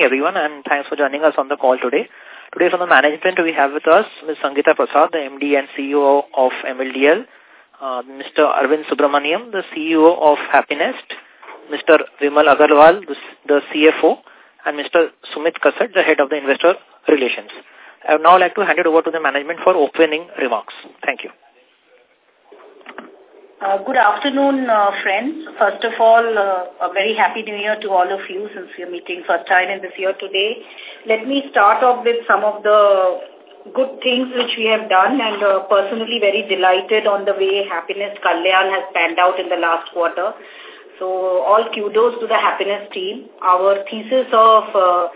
everyone and thanks for joining us on the call today. Today from the management we have with us Ms. Sangeeta Prasad, the MD and CEO of MLDL, uh, Mr. Arvind Subramaniam, the CEO of Happinest, Mr. Vimal Agarwal, the, the CFO, and Mr. Sumit Kasat, the head of the investor relations. I would now like to hand it over to the management for opening remarks. Thank you. Uh, good afternoon, uh, friends. First of all, uh, a very happy new year to all of you since we are meeting first time in this year today. Let me start off with some of the good things which we have done and uh, personally very delighted on the way Happinest Kalyan has panned out in the last quarter. So all kudos to the Happinest team. Our thesis of uh,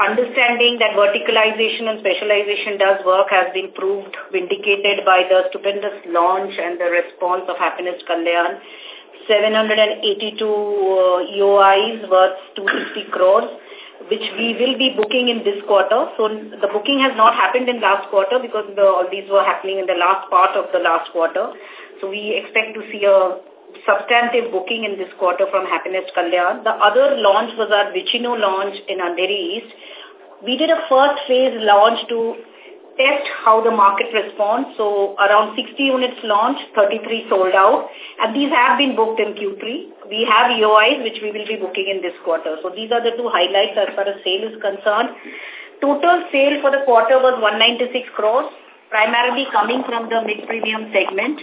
understanding that verticalization and specialization does work has been proved, vindicated by the stupendous launch and the response of Happinest Kalyan. 782 uh, EOIs worth 260 crores, which we will be booking in this quarter. So the booking has not happened in last quarter because the, all these were happening in the last part of the last quarter. So we expect to see a substantive booking in this quarter from Happinest Kalyan. The other launch was our Vicino launch in Andheri East. We did a first phase launch to test how the market responds. So around 60 units launched, 33 sold out. And these have been booked in Q3. We have EOIs which we will be booking in this quarter. So these are the two highlights as far as sale is concerned. Total sale for the quarter was 196 crores, primarily coming from the mid-premium segment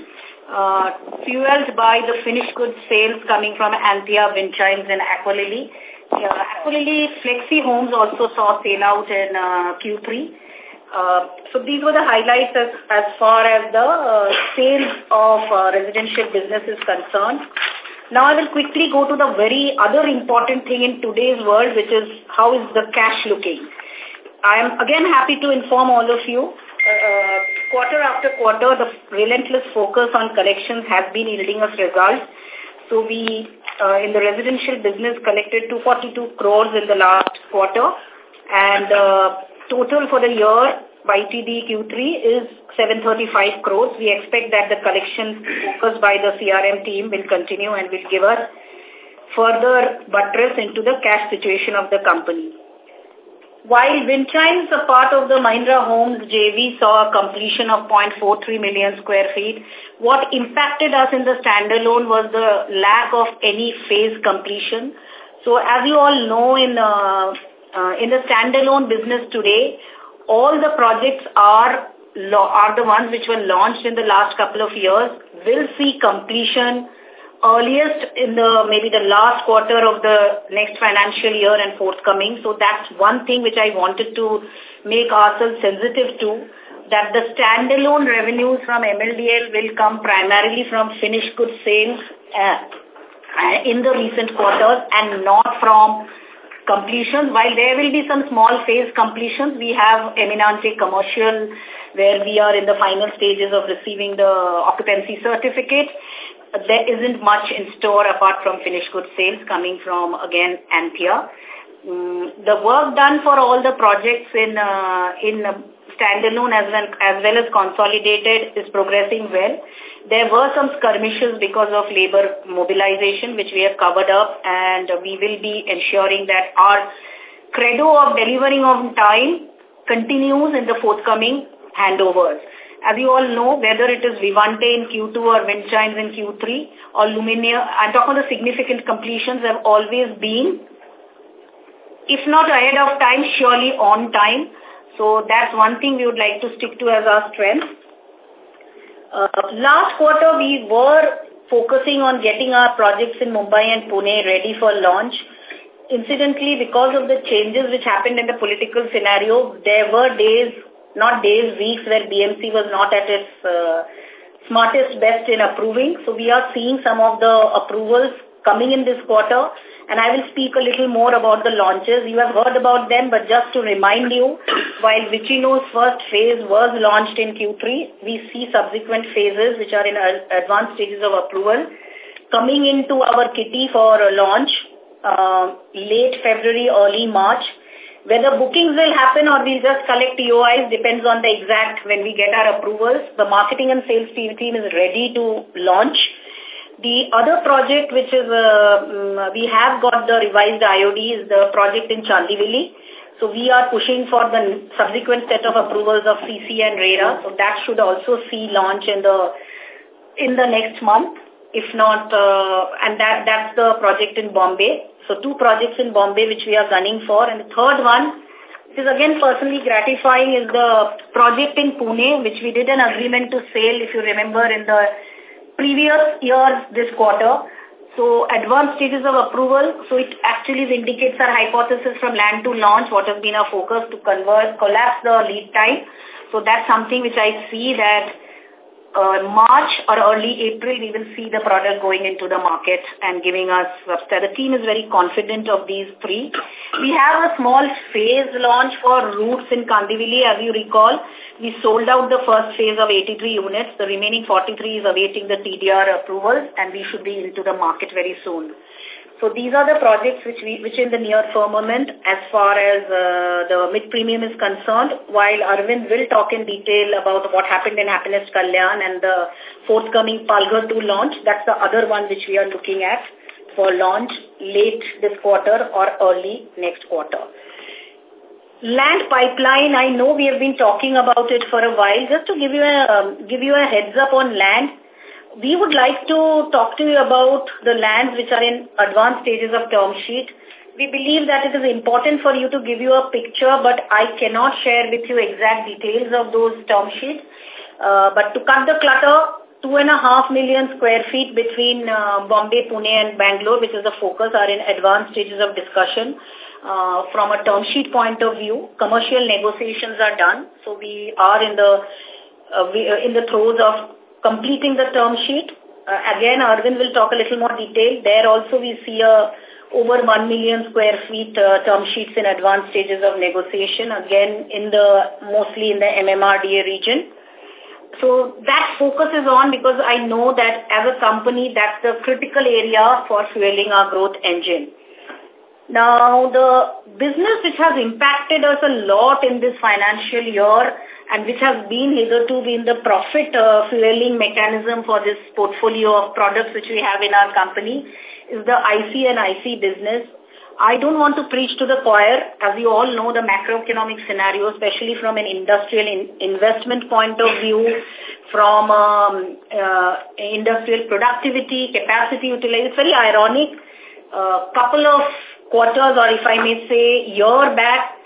uh, fueled by the finished goods sales coming from Anthea, Windchimes and Aqualily. Uh, Aqualily Flexi Homes also saw sale out in uh, Q3. Uh, so these were the highlights as, as far as the uh, sales of uh, residential business is concerned. Now I will quickly go to the very other important thing in today's world, which is how is the cash looking. I am again happy to inform all of you uh, quarter after quarter, the relentless focus on collections has been yielding us results. So we, uh, in the residential business, collected 242 crores in the last quarter. And uh, total for the year, YTD Q3 is 735 crores. We expect that the collection focus by the CRM team will continue and will give us further buttress into the cash situation of the company. While Windchimes, a part of the Mahindra Homes JV, saw a completion of 0.43 million square feet, what impacted us in the standalone was the lack of any phase completion. So as you all know, in, uh, uh, in the standalone business today, all the projects are are the ones which were launched in the last couple of years will see completion earliest in the maybe the last quarter of the next financial year and forthcoming. So that's one thing which I wanted to make ourselves sensitive to, that the standalone revenues from MLDL will come primarily from finished goods sales uh, in the recent quarters and not from completions. While there will be some small phase completions, we have Eminente Commercial where we are in the final stages of receiving the occupancy certificate there isn't much in store apart from finished goods sales coming from, again, Anthea. Mm, the work done for all the projects in uh, in standalone as well, as well as consolidated is progressing well. There were some skirmishes because of labor mobilization, which we have covered up, and we will be ensuring that our credo of delivering on time continues in the forthcoming handovers. As you all know, whether it is Vivante in Q2 or Windchimes in Q3 or Luminia, I'm talking the significant completions have always been, if not ahead of time, surely on time. So that's one thing we would like to stick to as our strength. Uh, last quarter, we were focusing on getting our projects in Mumbai and Pune ready for launch. Incidentally, because of the changes which happened in the political scenario, there were days not days, weeks where BMC was not at its uh, smartest best in approving. So we are seeing some of the approvals coming in this quarter and I will speak a little more about the launches. You have heard about them, but just to remind you, while Vicino's first phase was launched in Q3, we see subsequent phases which are in advanced stages of approval coming into our kitty for a launch uh, late February, early March. Whether bookings will happen or we'll just collect EOIs depends on the exact when we get our approvals. The marketing and sales team team is ready to launch. The other project which is, uh, mm, we have got the revised IOD is the project in Chandivali. So we are pushing for the subsequent set of approvals of CC and RERA. So that should also see launch in the in the next month. If not, uh, and that that's the project in Bombay. So two projects in Bombay which we are gunning for. And the third one, which is again personally gratifying, is the project in Pune, which we did an agreement to sell, if you remember, in the previous year this quarter. So advanced stages of approval, so it actually indicates our hypothesis from land to launch, what has been our focus to convert, collapse the lead time. So that's something which I see that uh, March or early April, we will see the product going into the market and giving us, the team is very confident of these three. We have a small phase launch for Roots in Kandivali, as you recall. We sold out the first phase of 83 units. The remaining 43 is awaiting the TDR approvals and we should be into the market very soon. So these are the projects which we, which in the near firmament as far as uh, the mid-premium is concerned, while Arvind will talk in detail about what happened in Happinest Kalyan and the forthcoming Palghar 2 launch. That's the other one which we are looking at for launch late this quarter or early next quarter. Land pipeline, I know we have been talking about it for a while. Just to give you a, um, give you a heads up on land, we would like to talk to you about the lands which are in advanced stages of term sheet. We believe that it is important for you to give you a picture, but I cannot share with you exact details of those term sheets. Uh, but to cut the clutter, two and a half million square feet between uh, Bombay, Pune and Bangalore, which is the focus, are in advanced stages of discussion. Uh, from a term sheet point of view, commercial negotiations are done. So we are in the uh, we, uh, in the throes of completing the term sheet. Uh, again, Arvind will talk a little more detail. There also we see a over 1 million square feet uh, term sheets in advanced stages of negotiation, again, in the mostly in the MMRDA region. So that focus is on because I know that as a company, that's the critical area for fueling our growth engine. Now, the business which has impacted us a lot in this financial year and which has been hitherto been the profit uh, fueling mechanism for this portfolio of products which we have in our company is the IC and IC business. I don't want to preach to the choir. As you all know, the macroeconomic scenario, especially from an industrial in investment point of view, from um, uh, industrial productivity, capacity utilization, it's very ironic. A uh, couple of quarters or if I may say year back,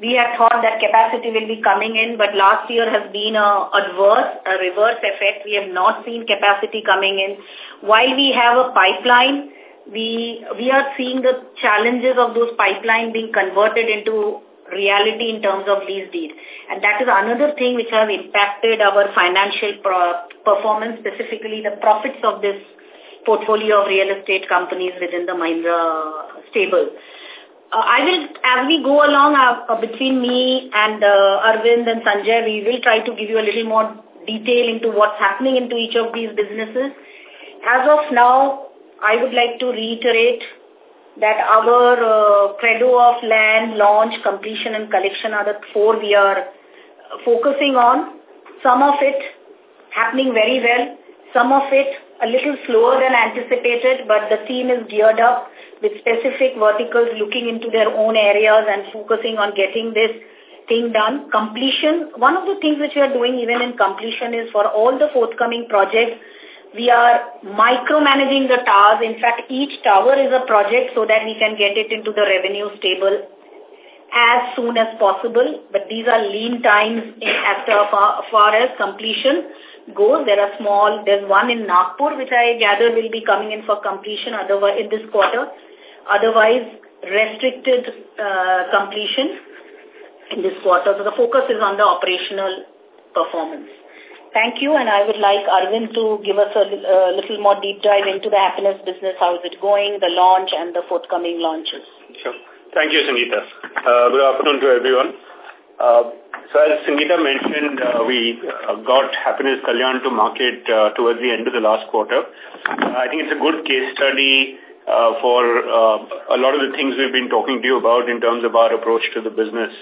we had thought that capacity will be coming in, but last year has been a adverse, a reverse effect. We have not seen capacity coming in. While we have a pipeline, we we are seeing the challenges of those pipeline being converted into reality in terms of lease deed. And that is another thing which has impacted our financial performance, specifically the profits of this portfolio of real estate companies within the Mahindra stable. Uh, I will, as we go along uh, uh, between me and uh, Arvind and Sanjay, we will try to give you a little more detail into what's happening into each of these businesses. As of now, I would like to reiterate that our uh, credo of land, launch, completion and collection are the four we are focusing on. Some of it happening very well, some of it a little slower than anticipated, but the team is geared up with specific verticals looking into their own areas and focusing on getting this thing done. Completion, one of the things which we are doing even in completion is for all the forthcoming projects, we are micromanaging the towers. In fact, each tower is a project so that we can get it into the revenue stable as soon as possible. But these are lean times in, as far, far as completion goes. There are small, there's one in Nagpur which I gather will be coming in for completion otherwise in this quarter otherwise restricted uh, completion in this quarter. So the focus is on the operational performance. Thank you, and I would like Arvind to give us a, a little more deep dive into the Happinest business, how is it going, the launch, and the forthcoming launches. Sure. Thank you, Sangeeta. Uh, good afternoon to everyone. Uh, so as Sangeeta mentioned, uh, we uh, got Happinest Kalyan to market uh, towards the end of the last quarter. Uh, I think it's a good case study uh, for uh, a lot of the things we've been talking to you about in terms of our approach to the business.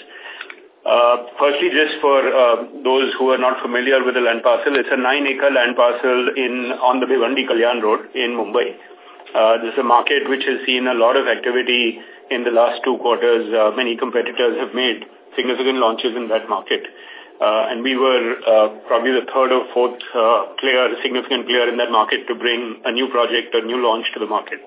Uh, firstly, just for uh, those who are not familiar with the land parcel, it's a nine-acre land parcel in on the Bhiwandi Kalyan Road in Mumbai. Uh, this is a market which has seen a lot of activity in the last two quarters. Uh, many competitors have made significant launches in that market. Uh, and we were uh, probably the third or fourth uh, player, significant player in that market to bring a new project, a new launch to the market.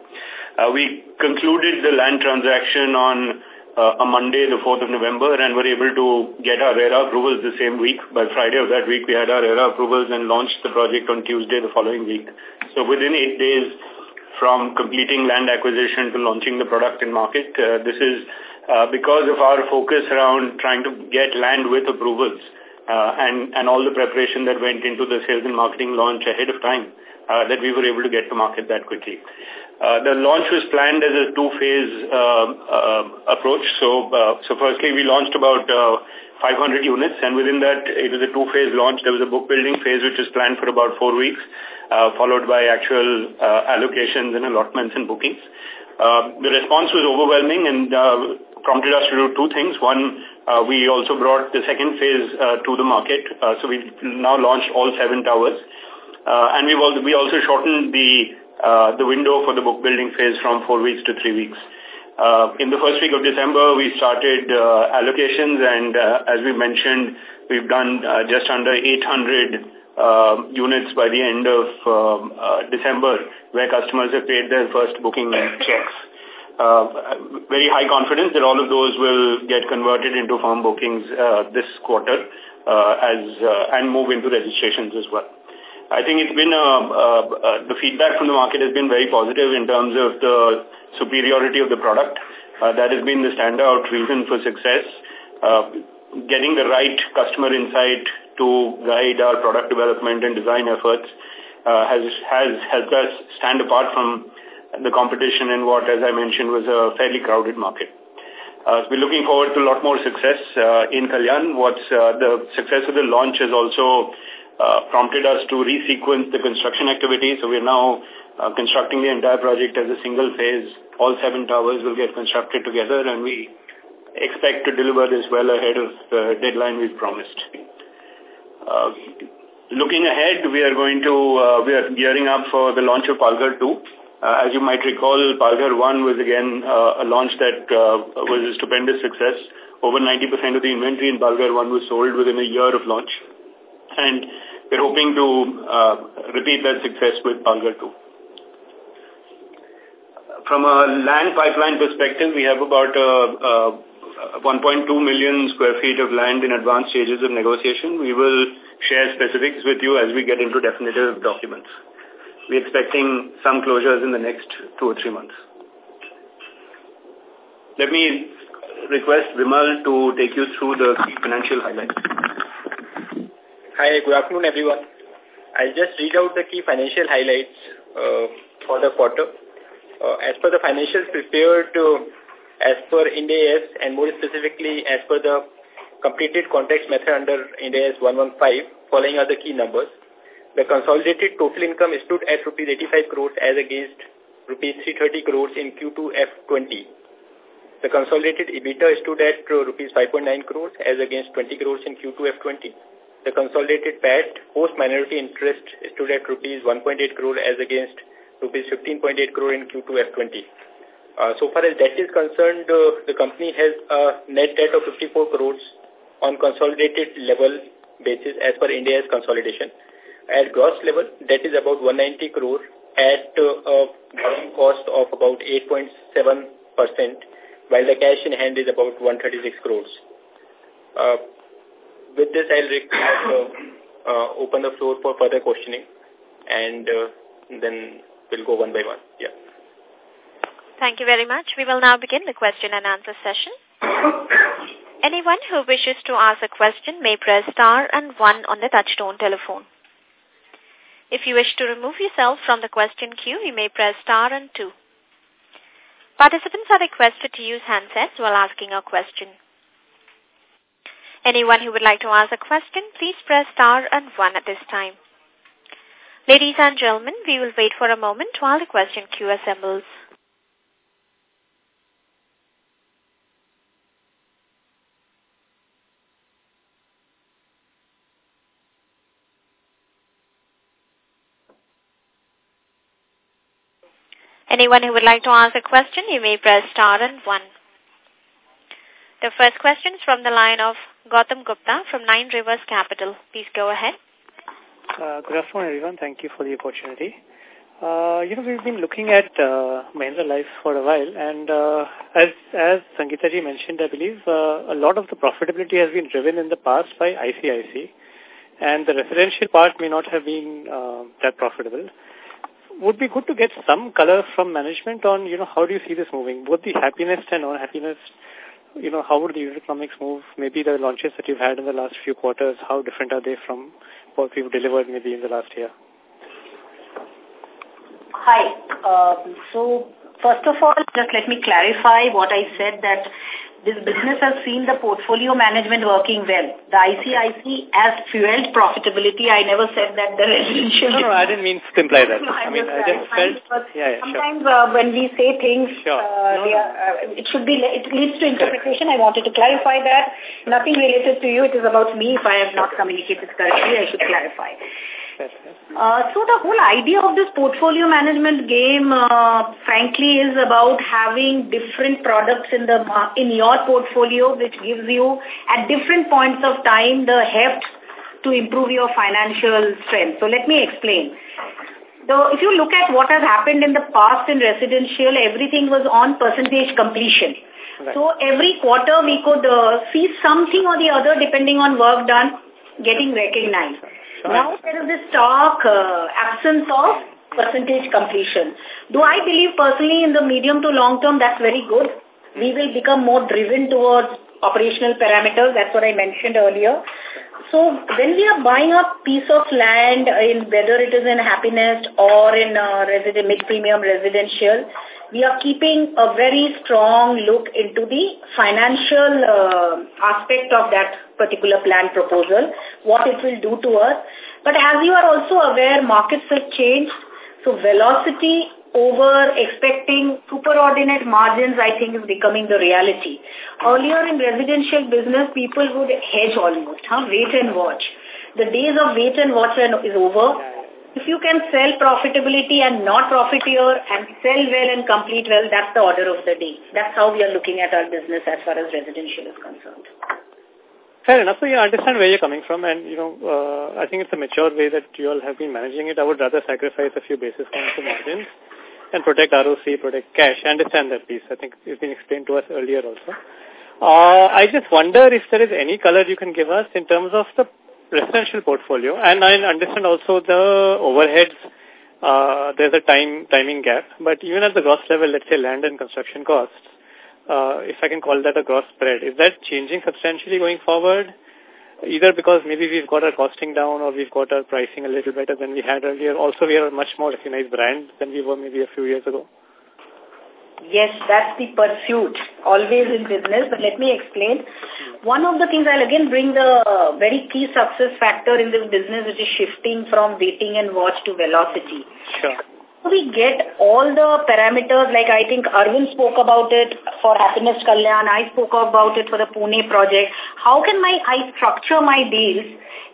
We concluded the land transaction on a Monday, the 4th of November, and were able to get our RERA approvals the same week. By Friday of that week, we had our RERA approvals and launched the project on Tuesday the following week. So within eight days from completing land acquisition to launching the product in market, uh, this is uh, because of our focus around trying to get land with approvals uh, and, and all the preparation that went into the sales and marketing launch ahead of time uh, that we were able to get to market that quickly. Uh, the launch was planned as a two-phase uh, uh, approach. So, uh, so firstly, we launched about uh, 500 units, and within that, it was a two-phase launch. There was a book building phase, which was planned for about four weeks, uh, followed by actual uh, allocations and allotments and bookings. Uh, the response was overwhelming and uh, prompted us to do two things. One, uh, we also brought the second phase uh, to the market. Uh, so we've now launched all seven towers. Uh, and we've also, we also shortened the uh, the window for the book building phase from four weeks to three weeks. Uh, in the first week of December, we started uh, allocations, and uh, as we mentioned, we've done uh, just under 800 uh, units by the end of um, uh, December, where customers have paid their first booking checks. Uh, very high confidence that all of those will get converted into firm bookings uh, this quarter uh, as and move into registrations as well. I think it's been, uh, the feedback from the market has been very positive in terms of the superiority of the product. That has been the standout reason for success. Getting the right customer insight to guide our product development and design efforts has, has helped us stand apart from the competition in what, as I mentioned, was a fairly crowded market. Uh, we're looking forward to a lot more success uh, in Kalyan. What's uh, the success of the launch has also uh, prompted us to resequence the construction activity. So we're now uh, constructing the entire project as a single phase. All seven towers will get constructed together and we expect to deliver this well ahead of the deadline we've promised. Uh, looking ahead, we are going to, uh, we are gearing up for the launch of Palghar 2. Uh, as you might recall, Palghar 1 was again uh, a launch that uh, was a stupendous success. Over 90% of the inventory in Palghar 1 was sold within a year of launch. And we're hoping to uh, repeat that success with Palghar 2. From a land pipeline perspective, we have about uh, uh, 1.2 million square feet of land in advanced stages of negotiation. We will share specifics with you as we get into definitive documents. We're expecting some closures in the next two or three months. Let me request Vimal to take you through the financial highlights. Hi, good afternoon, everyone. I'll just read out the key financial highlights uh, for the quarter. Uh, as per the financials prepared uh, as per Ind AS and more specifically as per the completed contracts method under Ind AS 115, following are the key numbers. The consolidated total income stood at rupees 85 crores as against rupees 330 crores in Q2 F20. The consolidated EBITDA stood at rupees 5.9 crores as against 20 crores in Q2 F20. The consolidated PAT post-minority interest stood at rupees 1.8 crore as against rupees 15.8 crore in Q2 F20. Uh, so far as debt is concerned, uh, the company has a net debt of 54 crores on consolidated level basis as per Ind AS consolidation. At gross level, that is about 190 crore at uh, a borrowing cost of about 8.7%, while the cash in hand is about 136 crores. Uh, with this, I'll uh, uh, open the floor for further questioning, and uh, then we'll go one by one. Yeah. Thank you very much. We will now begin the question and answer session. Anyone who wishes to ask a question may press star and one on the touchtone telephone. If you wish to remove yourself from the question queue, you may press star and two. Participants are requested to use handsets while asking a question. Anyone who would like to ask a question, please press star and one at this time. Ladies and gentlemen, we will wait for a moment while the question queue assembles. Anyone who would like to ask a question, you may press star and one. The first question is from the line of Gautam Gupta from Nine Rivers Capital. Please go ahead. Uh, good afternoon, everyone. Thank you for the opportunity. Uh, you know, we've been looking at uh, Mahindra Life for a while, and uh, as as Sangeeta ji mentioned, I believe uh, a lot of the profitability has been driven in the past by ICIC, and the residential part may not have been uh, that profitable. Would be good to get some color from management on, you know, how do you see this moving? Both the Happinest and non-Happinest, you know, how would the economics move? Maybe the launches that you've had in the last few quarters, how different are they from what we've delivered maybe in the last year? Hi. Um, so, first of all, just let me clarify what I said that this business has seen the portfolio management working well. The ICIC has fueled profitability. I never said that the residential... No, no, I didn't mean to imply that. No, I, I mean, I just felt... Yeah, yeah, sometimes sure. uh, when we say things, Sure. uh, No, are, uh, it should be, it leads to interpretation. I wanted to clarify that. Nothing related to you. It is about me. If I have not communicated correctly, I should clarify. Uh, so the whole idea of this portfolio management game, uh, frankly, is about having different products in the in your portfolio, which gives you at different points of time the heft to improve your financial strength. So let me explain. So if you look at what has happened in the past in residential, everything was on percentage completion. Right. So every quarter we could uh, see something or the other depending on work done getting recognized. Now there is this stark uh, absence of percentage completion. Do I believe personally in the medium to long term that's very good? We will become more driven towards operational parameters. That's what I mentioned earlier. So when we are buying a piece of land in whether it is in Happinest or in uh, resident, mid-premium residential, we are keeping a very strong look into the financial uh, aspect of that particular plan proposal, what it will do to us. But as you are also aware, markets have changed. So velocity over expecting superordinate margins, I think, is becoming the reality. Earlier in residential business, people would hedge almost, huh? wait and watch. The days of wait and watch is over. If you can sell profitability and not profiteer and sell well and complete well, that's the order of the day. That's how we are looking at our business as far as residential is concerned. Fair enough. So yeah, understand where you're coming from, and you know, uh, I think it's a mature way that you all have been managing it. I would rather sacrifice a few basis points of margins and protect ROC, protect cash. I understand that piece. I think it's been explained to us earlier also. Uh, I just wonder if there is any color you can give us in terms of the residential portfolio, and I understand also the overheads. Uh, there's a time timing gap, but even at the gross level, let's say land and construction costs, uh, if I can call that a gross spread, is that changing substantially going forward? Either because maybe we've got our costing down or we've got our pricing a little better than we had earlier. Also, we are a much more recognized brand than we were maybe a few years ago. Yes, that's the pursuit, always in business. But let me explain. One of the things I'll again bring the very key success factor in this business, which is shifting from waiting and watch to velocity. Sure. We get all the parameters, like I think Arvind spoke about it for Happinest Kalyan, I spoke about it for the Pune project. How can my I structure my deals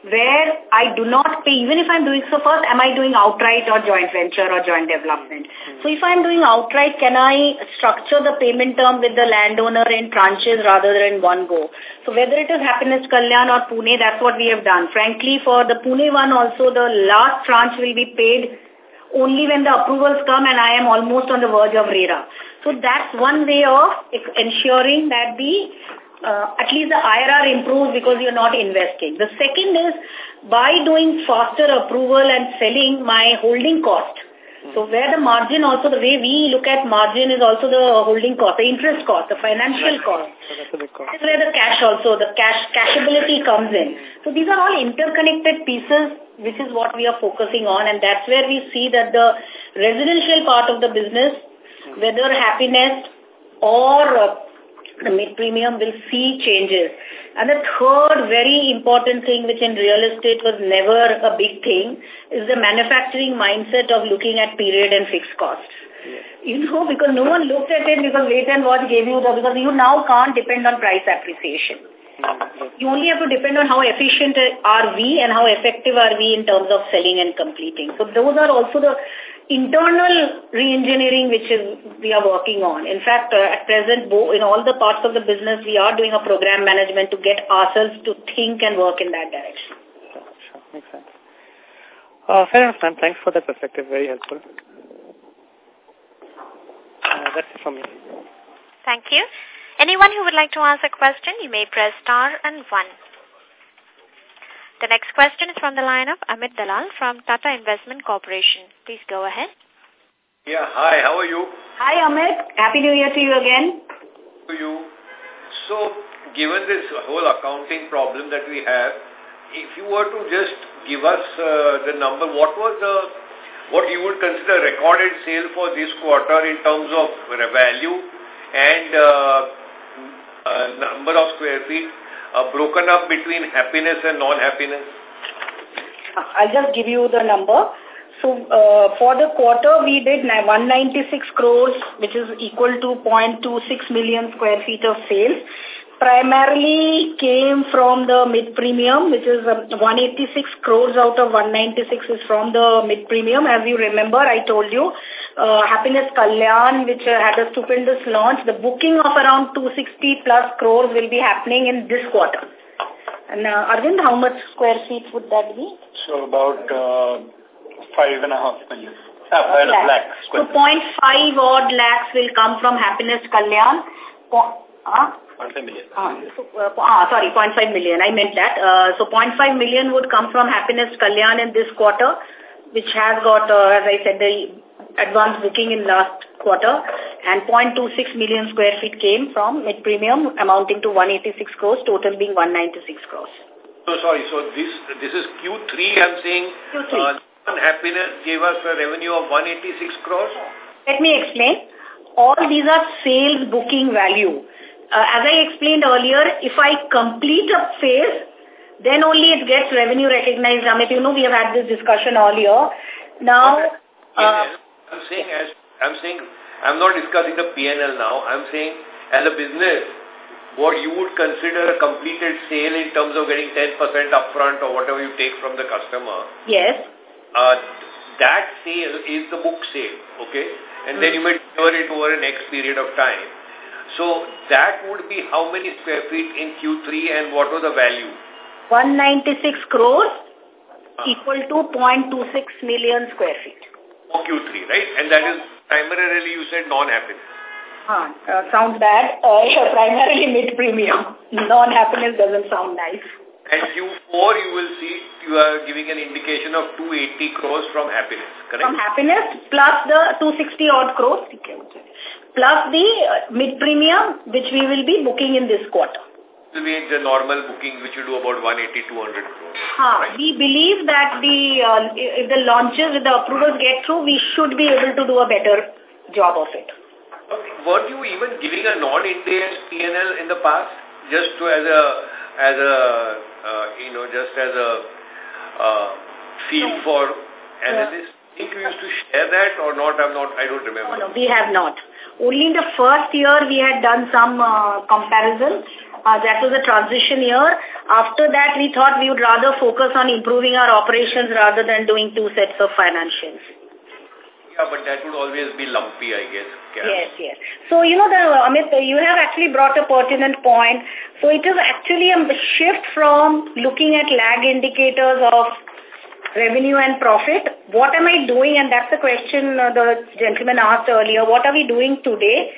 where I do not pay, even if I'm doing, so first, am I doing outright or joint venture or joint development? Mm-hmm. So if I'm doing outright, can I structure the payment term with the landowner in tranches rather than in one go? So whether it is Happinest Kalyan or Pune, that's what we have done. Frankly, for the Pune one also, the last tranche will be paid only when the approvals come and I am almost on the verge of RERA. So that's one way of ensuring that the uh, at least the IRR improves because you're not investing. The second is by doing faster approval and selling my holding cost. So where the margin also, the way we look at margin is also the holding cost, the interest cost, the financial cost. So that's a big cost. That's where the cash also, the cash cashability comes in. So these are all interconnected pieces, which is what we are focusing on, and that's where we see that the residential part of the business, whether Happinest or uh, the mid-premium will see changes. And the third very important thing, which in real estate was never a big thing, is the manufacturing mindset of looking at period and fixed costs. You know, because no one looked at it because wait and watch gave you the, because you now can't depend on price appreciation. Mm-hmm. You only have to depend on how efficient are we and how effective are we in terms of selling and completing. So those are also the internal re-engineering which is we are working on. In fact, uh, at present, in all the parts of the business, we are doing a program management to get ourselves to think and work in that direction. Sure, sure. Makes sense. Uh, fair enough, ma'am. Thanks for that perspective. Very helpful. Uh, that's it from me. Thank you. Anyone who would like to ask a question, you may press star and one. The next question is from the line of Amit Dalal from Tata Investment Corporation. Please go ahead. Yeah, hi, how are you? Hi, Amit. Happy New Year to you again. To you. So, given this whole accounting problem that we have, if you were to just give us uh, the number, what was the, what you would consider recorded sale for this quarter in terms of value and uh, uh, number of square feet uh, broken up between Happinest and non-Happinest? I'll just give you the number. So uh, for the quarter, we did 196 crores, which is equal to 0.26 million square feet of sales. Primarily came from the mid-premium, which is uh, 186 crores out of 196 is from the mid-premium. As you remember, I told you, uh, Happinest Kalyan, which uh, had a stupendous launch, the booking of around 260 plus crores will be happening in this quarter. And uh, Arvind, how much square feet would that be? So about uh, five and a half million. Uh, five lakhs. lakhs. So 0.5 odd lakhs will come from Happinest Kalyan. Po uh, 0.5 million. uh, so, uh, ah, sorry, 0.5 million. I meant that. Uh, so 0.5 million would come from Happinest Kalyan in this quarter, which has got, uh, as I said, the advance booking in last quarter, and 0.26 million square feet came from mid-premium, amounting to 186 crores, total being 196 crores. So sorry, so this this is Q3, I'm saying. Q3. Uh, Happinest gave us a revenue of 186 crores. Let me explain. All these are sales booking value. Uh, as I explained earlier, if I complete a phase, then only it gets revenue recognized. Amit, you know, we have had this discussion earlier. Now, uh, I'm saying as I'm saying I'm not discussing the PNL now. I'm saying as a business, what you would consider a completed sale in terms of getting 10% upfront or whatever you take from the customer. yes, Uh, that sale is the book sale, okay? And then you may deliver it over a next period of time. So that would be how many square feet in Q3 and what was the value? 196 crores equal to 0.26 million square feet. For Q3, right? And that is primarily you said non-Happinest. Huh, uh, sounds bad. Uh, primarily mid-premium. Non-Happinest doesn't sound nice. And Q4 you will see you are giving an indication of 280 crores from Happinest, correct? From Happinest plus the 260 odd crores plus the uh, mid-premium which we will be booking in this quarter. Will be the normal booking which you do about 180, 200 crores. Huh, right? We believe that the uh, if the launches, if the approvals get through, we should be able to do a better job of it. Okay. Were you even giving a non-Ind AS PNL in the past, just to as a as a uh, you know just as a uh, feel No. for analysis? Think you used to share that or not? I'm not. I don't remember. No, no, we have not. Only in the first year we had done some uh, comparison. Uh, that was a transition year. After that, we thought we would rather focus on improving our operations rather than doing two sets of financials. Yeah, but that would always be lumpy, I guess. Yes, yes. So, you know, the, Amit, you have actually brought a pertinent point. So it is actually a shift from looking at lag indicators of revenue and profit. What am I doing? And that's the question uh, the gentleman asked earlier. What are we doing today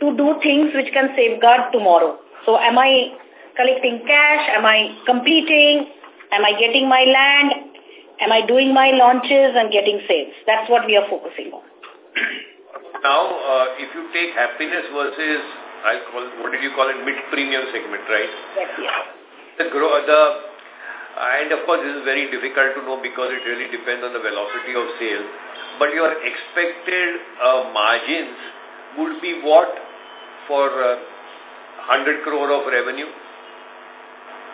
to do things which can safeguard tomorrow? So am I collecting cash? Am I completing? Am I getting my land? Am I doing my launches and getting sales? That's what we are focusing on. Now, uh, if you take Happinest versus, I call what did you call it, mid-premium segment, right? Yes, yes. The grow, the, and of course this is very difficult to know because it really depends on the velocity of sale. But your expected uh, margins would be what for uh, 100 crore of revenue?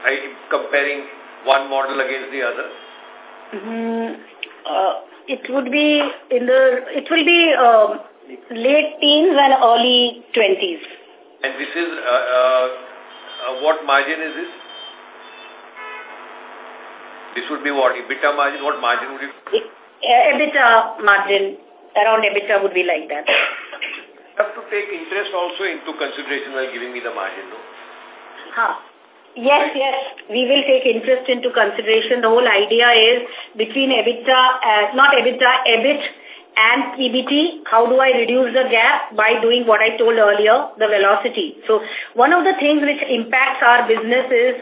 I comparing one model against the other. Mm, uh, it would be in the, it will be um, late teens and early 20s. And this is, uh, uh, uh, what margin is this? This would be what? EBITDA margin? What margin would it It, EBITDA margin, around EBITDA would be like that. You have to take interest also into consideration while giving me the margin, no? Huh. Yes, yes. We will take interest into consideration. The whole idea is between EBITDA, uh, not EBITDA, EBIT and PBT, how do I reduce the gap by doing what I told earlier, the velocity. So one of the things which impacts our business is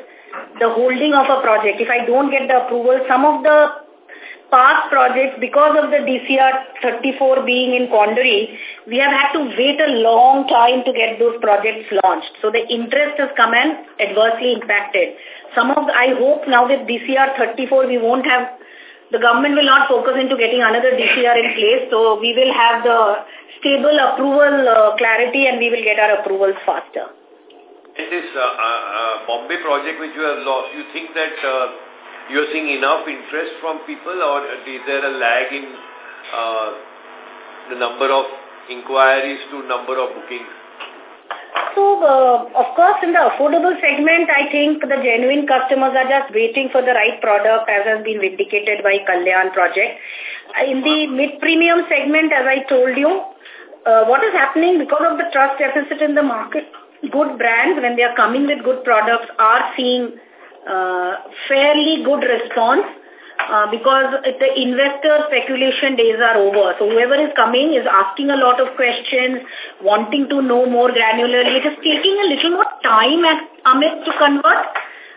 the holding of a project. If I don't get the approval, some of the past projects, because of the DCR 34 being in quandary, we have had to wait a long time to get those projects launched. So the interest has come and adversely impacted. Some of the, I hope now with DCR 34 we won't have, the government will not focus into getting another DCR in place. So we will have the stable approval uh, clarity and we will get our approvals faster. This uh, uh, Bombay project which you have lost, you think that uh, you are seeing enough interest from people or is there a lag in uh, the number of inquiries to number of bookings? So, uh, of course, in the affordable segment, I think the genuine customers are just waiting for the right product as has been vindicated by Kalyan project. In the mid-premium segment, as I told you, uh, what is happening because of the trust deficit in the market, good brands, when they are coming with good products, are seeing fairly good response uh, because the investor speculation days are over. So whoever is coming is asking a lot of questions, wanting to know more granularly. It is taking a little more time at Amit to convert.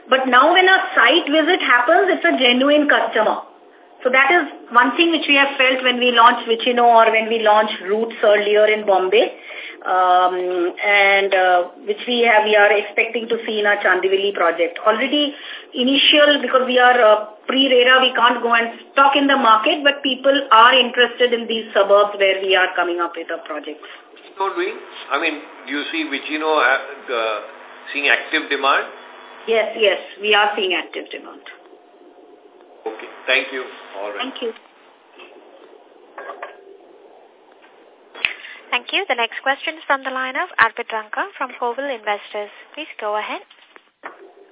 But now when a site visit happens, it's a genuine customer. So that is one thing which we have felt when we launched Vicino or when we launched Roots earlier in Bombay, um, and uh, which we have we are expecting to see in our Chandivali project. Already initial, because we are uh, pre-RERA, we can't go and stock in the market, but people are interested in these suburbs where we are coming up with our projects. So doing, I mean, do you see Vicino uh, seeing active demand? Yes, yes, we are seeing active demand. Okay. Thank you. All right. Thank you. Thank you. The next question is from the line of Arpit Ranka from Koval Investors. Please go ahead.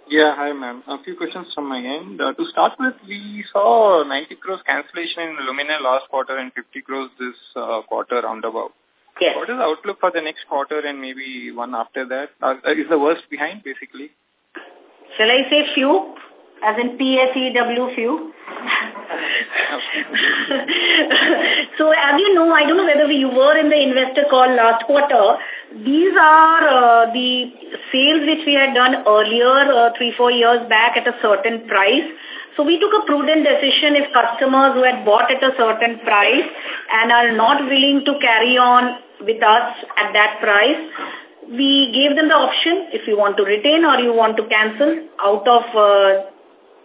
Yeah, hi ma'am. A few questions from my end. Uh, to start with, we saw 90 crores cancellation in Luminare last quarter and 50 crores this uh, quarter roundabout. Yes. What is the outlook for the next quarter and maybe one after that? Uh, is the worst behind, basically? Shall I say few? as in PSEW few. so as you know, I don't know whether you were in the investor call last quarter. These are uh, the sales which we had done earlier, uh, three, four years back at a certain price. So we took a prudent decision if customers who had bought at a certain price and are not willing to carry on with us at that price, we gave them the option if you want to retain or you want to cancel out of uh,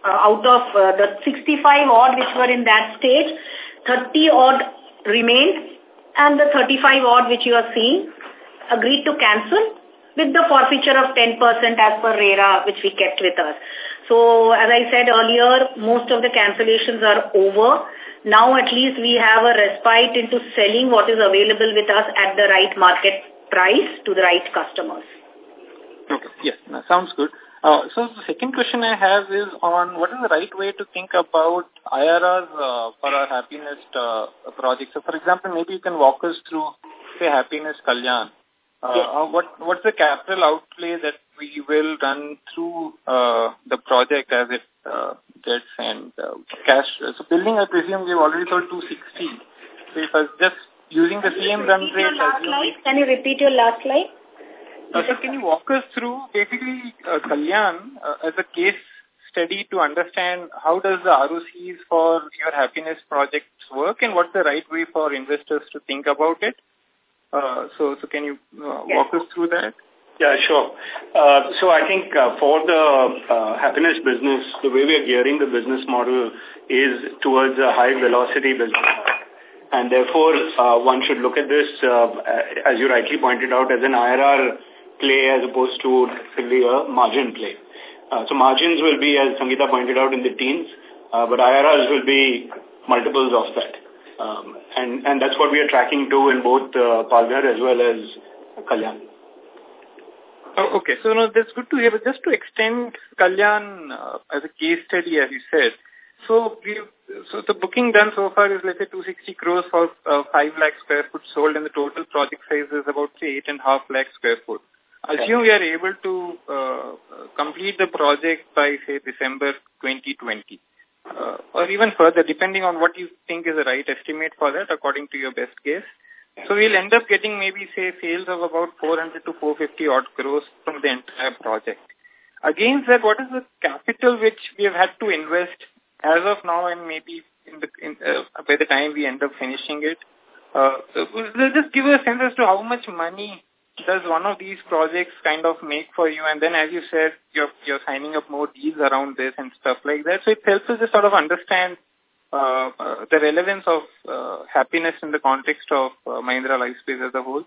uh, out of uh, the 65 odd which were in that stage, 30 odd remained and the 35 odd which you are seeing agreed to cancel with the forfeiture of 10% as per RERA which we kept with us. So as I said earlier, most of the cancellations are over. Now at least we have a respite into selling what is available with us at the right market price to the right customers. Okay, yes, sounds good. Uh, so the second question I have is on what is the right way to think about IRRs uh, for our Happinest uh, project. So for example, maybe you can walk us through, say, Happinest Kalyan. Uh. Uh, what What's the capital outlay that we will run through uh, the project as it uh, gets and uh, cash? So building, I presume we've already sold 260. So if I was just using the same run rate... Can you repeat your last slide? Uh, so can you walk us through basically uh, Kalyan uh, as a case study to understand how does the ROCs for your Happinest projects work and what's the right way for investors to think about it? Uh, so, so can you uh, walk us through that? Yeah, sure. Uh, so I think uh, for the uh, Happinest business, the way we are gearing the business model is towards a high velocity business. And therefore, uh, one should look at this, uh, as you rightly pointed out, as an IRR play as opposed to simply a margin play. Uh, so margins will be, as Sangeeta pointed out, in the teens, uh, but IRRs will be multiples of that. Um, and, and that's what we are tracking to in both uh, Palghar as well as Kalyan. Oh, okay, so no, that's good to hear. But just to extend Kalyan uh, as a case study, as you said, So we so the booking done so far is let's say 260 crores for uh, 5 lakh square foot sold and the total project size is about say 8.5 lakh square foot. Assume we are able to uh, complete the project by say December 2020 uh, or even further depending on what you think is the right estimate for that according to your best guess. So we'll end up getting maybe say sales of about 400 to 450 odd crores from the entire project. Against that, what is the capital which we have had to invest as of now and maybe in the, in, uh, by the time we end up finishing it? Uh, just give a sense as to how much money does one of these projects kind of make for you? And then, as you said, you're, you're signing up more deals around this and stuff like that. So it helps us to sort of understand uh, uh, the relevance of uh, Happinest in the context of uh, Mahindra Lifespace as a whole.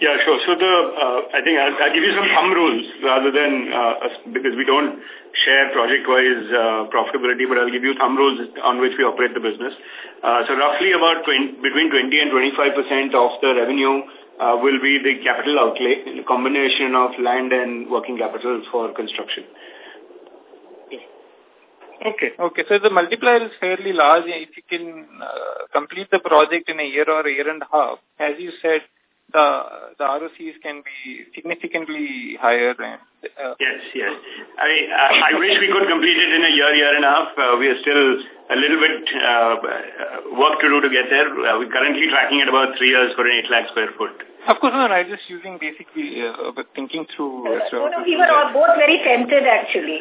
Yeah, sure. So the uh, I think I'll, I'll give you some thumb rules rather than uh, because we don't share project-wise uh, profitability, but I'll give you thumb rules on which we operate the business. Uh, so roughly about 20, between 20 and 25 percent of the revenue uh, will be the capital outlay, a combination of land and working capital for construction. Okay, okay. So the multiplier is fairly large. If you can uh, complete the project in a year or a year and a half, as you said, the the ROCs can be significantly higher. And, uh, yes, yes. I, I, I wish we could complete it in a year, year and a half. Uh, we are still a little bit uh, work to do to get there. Uh, we're currently tracking at about three years for an 8 lakh square foot. Of course, no, I'm just using basically, uh, thinking through. Uh, no, no, we were all both very tempted actually.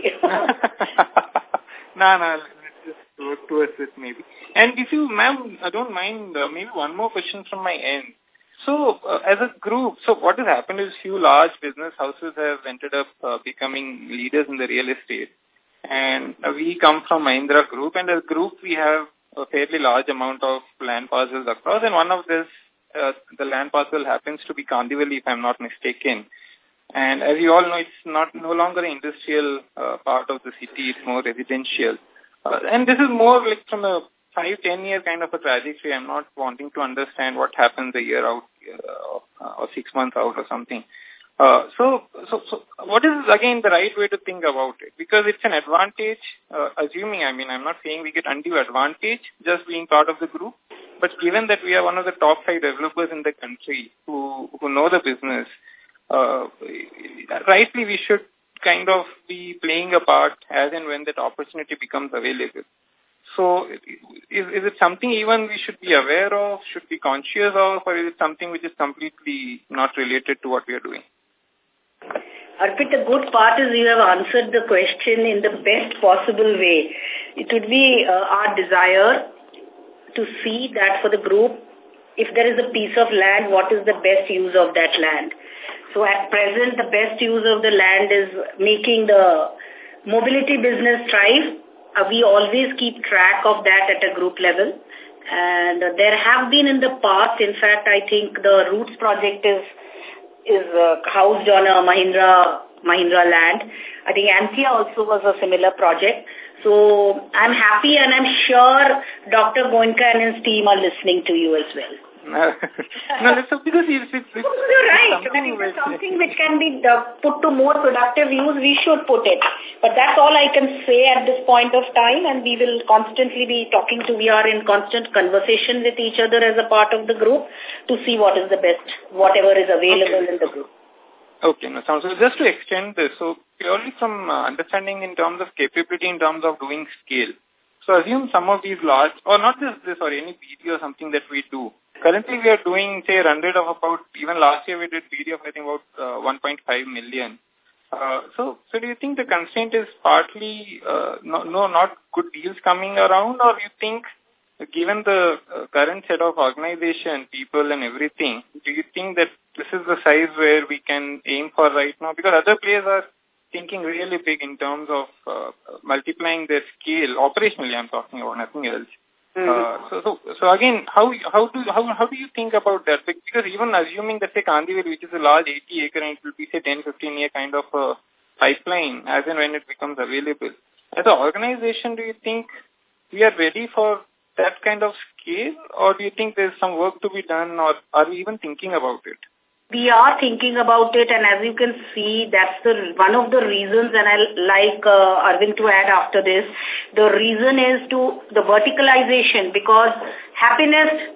no, no, let's just work towards it maybe. And if you, ma'am, I don't mind, uh, maybe one more question from my end. So, uh, as a group, so what has happened is few large business houses have ended up uh, becoming leaders in the real estate. And uh, we come from Mahindra Group, and as a group, we have a fairly large amount of land parcels across, and one of this, uh, the land parcel happens to be Kandivali, if I'm not mistaken. And as you all know, it's not no longer an industrial uh, part of the city, it's more residential. Uh, and this is more like from a five, ten year kind of a trajectory. I'm not wanting to understand what happens a year out uh, or six months out or something. Uh, so, so, so, what is again the right way to think about it? Because it's an advantage, uh, assuming, I mean, I'm not saying we get undue advantage just being part of the group, but given that we are one of the top five developers in the country who, who know the business, uh, rightly we should kind of be playing a part as and when that opportunity becomes available. So is, is it something even we should be aware of, should be conscious of, or is it something which is completely not related to what we are doing? Arpit, the good part is you have answered the question in the best possible way. It would be uh, our desire to see that for the group, if there is a piece of land, what is the best use of that land? So at present, the best use of the land is making the mobility business thrive uh, we always keep track of that at a group level. And uh, there have been in the past, in fact, I think the Roots project is is uh, housed on a Mahindra Mahindra land. I think Antheia also was a similar project. So I'm happy and I'm sure Dr. Goenka and his team are listening to you as well. No, that's because it's, it's, it's You're right. Something, it's something which can be uh, put to more productive use, we should put it. But that's all I can say at this point of time, and we will constantly be talking to, we are in constant conversation with each other as a part of the group to see what is the best, whatever is available okay. in the group. Okay, no, sounds good. Just to extend this, so purely from uh, understanding in terms of capability, in terms of doing scale, so assume some of these large, or not just this or any BD or something that we do, Currently, we are doing, say, run rate of about, even last year we did BD of, I think, about uh, 1.5 million. Uh, so, so do you think the constraint is partly uh, no, no, not good deals coming around, or you think, given the current set of organization, people, and everything, do you think that this is the size where we can aim for right now? Because other players are thinking really big in terms of multiplying their scale operationally. I'm talking about nothing else. Mm-hmm. Uh, so, so, so again, how how do how how do you think about that? Because even assuming that say Kandivali, which is a large 80 acre, and it will be say 10, 15 year kind of a pipeline as and when it becomes available. As an organization, do you think we are ready for that kind of scale, or do you think there's some work to be done, or are we even thinking about it? We are thinking about it and as you can see that's the one of the reasons and I like uh, Arvind to add after this the reason is to the verticalization because Happinest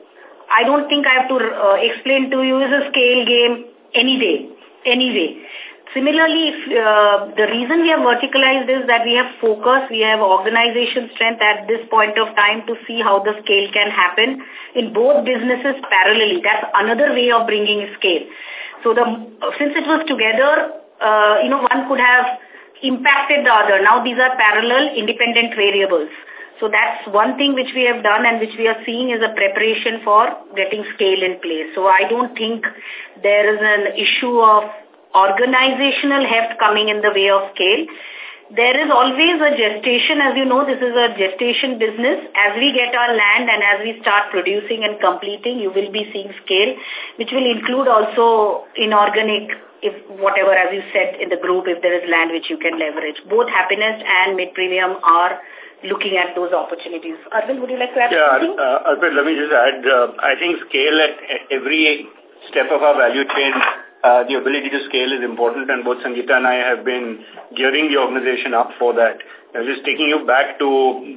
I don't think I have to uh, explain to you is a scale game any day anyway Similarly, if, uh, the reason we have verticalized is that we have focus, we have organization strength at this point of time to see how the scale can happen in both businesses parallelly. That's another way of bringing scale. So the since it was together, uh, you know, one could have impacted the other. Now these are parallel independent variables. So that's one thing which we have done and which we are seeing is a preparation for getting scale in place. So I don't think there is an issue of organizational heft coming in the way of scale. There is always a gestation, as you know, this is a gestation business. As we get our land and as we start producing and completing, you will be seeing scale, which will include also inorganic, if whatever, as you said in the group, if there is land which you can leverage. Both Happinest and Mid-Premium are looking at those opportunities. Arvind, would you like to add yeah, something? Uh, Arvind, let me just add, uh, I think scale at every step of our value chain uh, the ability to scale is important and both Sangeeta and I have been gearing the organization up for that. Now, just taking you back to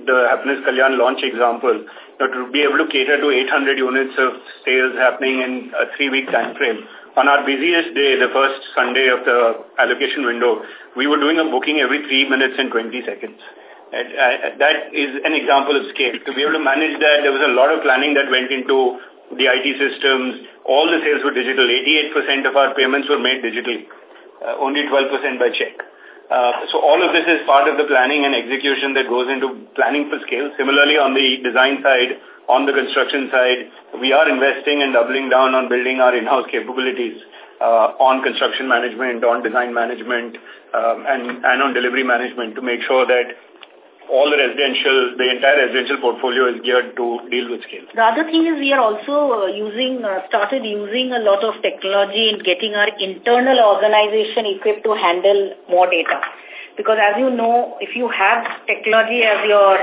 the Happinest Kalyan launch example, know, to be able to cater to 800 units of sales happening in a three-week time frame. On our busiest day, the first Sunday of the allocation window, we were doing a booking every three minutes and 20 seconds. Uh, that is an example of scale. To be able to manage that, there was a lot of planning that went into the IT systems, all the sales were digital. 88% of our payments were made digitally, uh, only 12% by check. Uh, so all of this is part of the planning and execution that goes into planning for scale. Similarly, on the design side, on the construction side, we are investing and doubling down on building our in-house capabilities uh, on construction management, on design management, um, and, and on delivery management to make sure that all the residential, the entire residential portfolio is geared to deal with scale. The other thing is we are also uh, using, uh, started using a lot of technology in getting our internal organization equipped to handle more data. Because as you know, if you have technology as your